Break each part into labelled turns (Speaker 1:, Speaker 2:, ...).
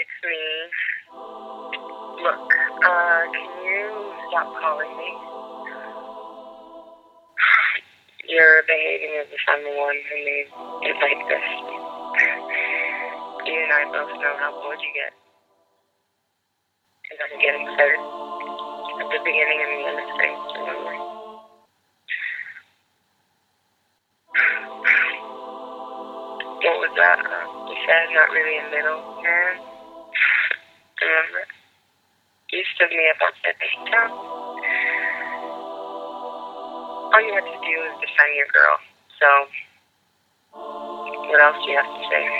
Speaker 1: it's me. Look, uh, can you stop calling me? You're behaving as if I'm the one who made it like this. You and I both know how bored you get. And I'm getting hurt at the beginning and the end of things, remember? What was that? Uh, you said not really a middle man. Remember? Me on that time. All you have to do is defend your girl. So, what else do you have to say?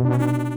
Speaker 2: Agora não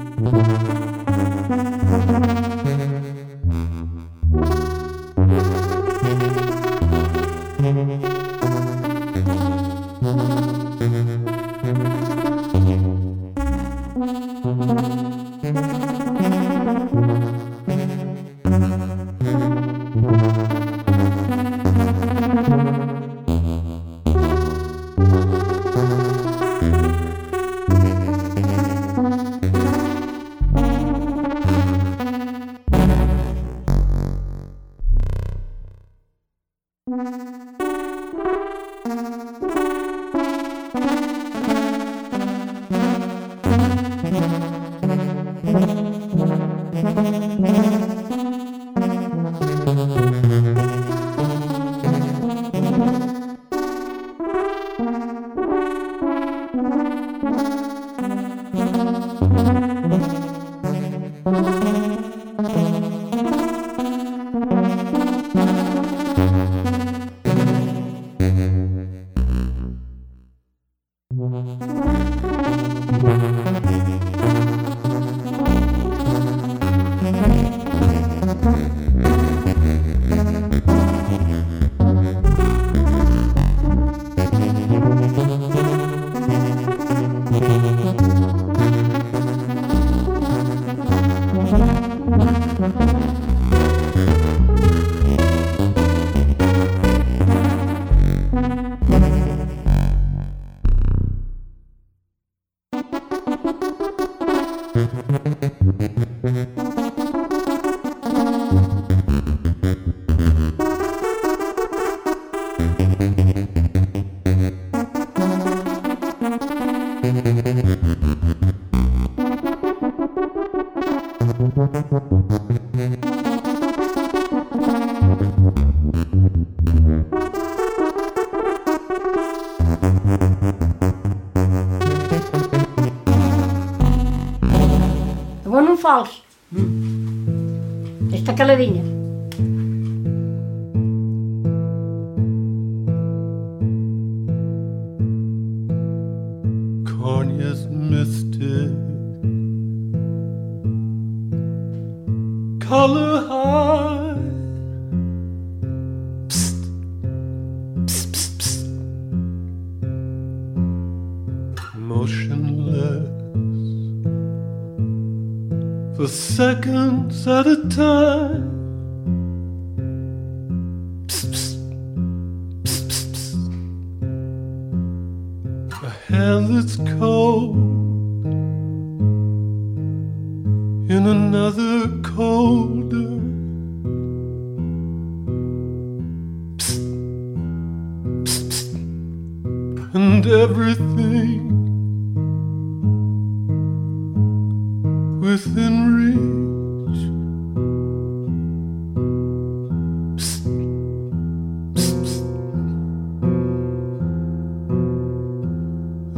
Speaker 2: fales.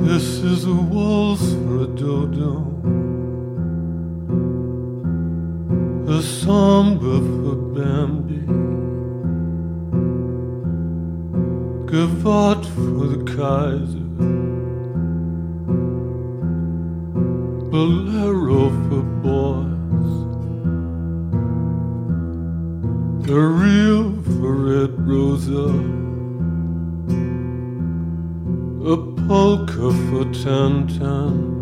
Speaker 3: This is a waltz for a dodo, a samba for Bambi, Gavotte for the Kaiser, Bolero for boys, a reel for Red Rosa. polka for
Speaker 4: ten ten.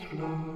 Speaker 4: flow.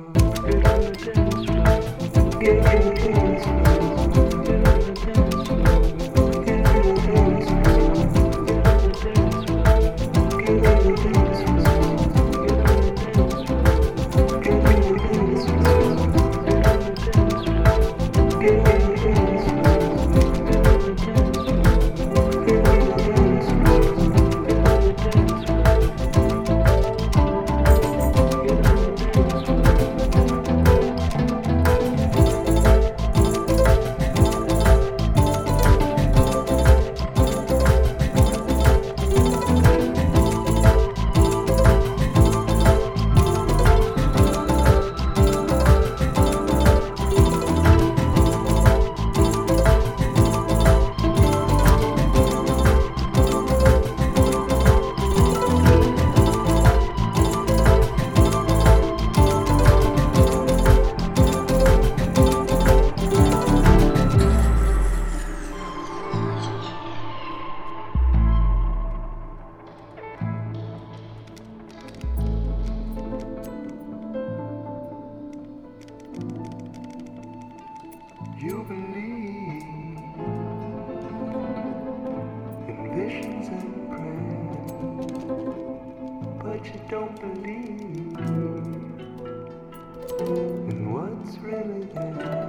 Speaker 4: Don't believe in what's really there.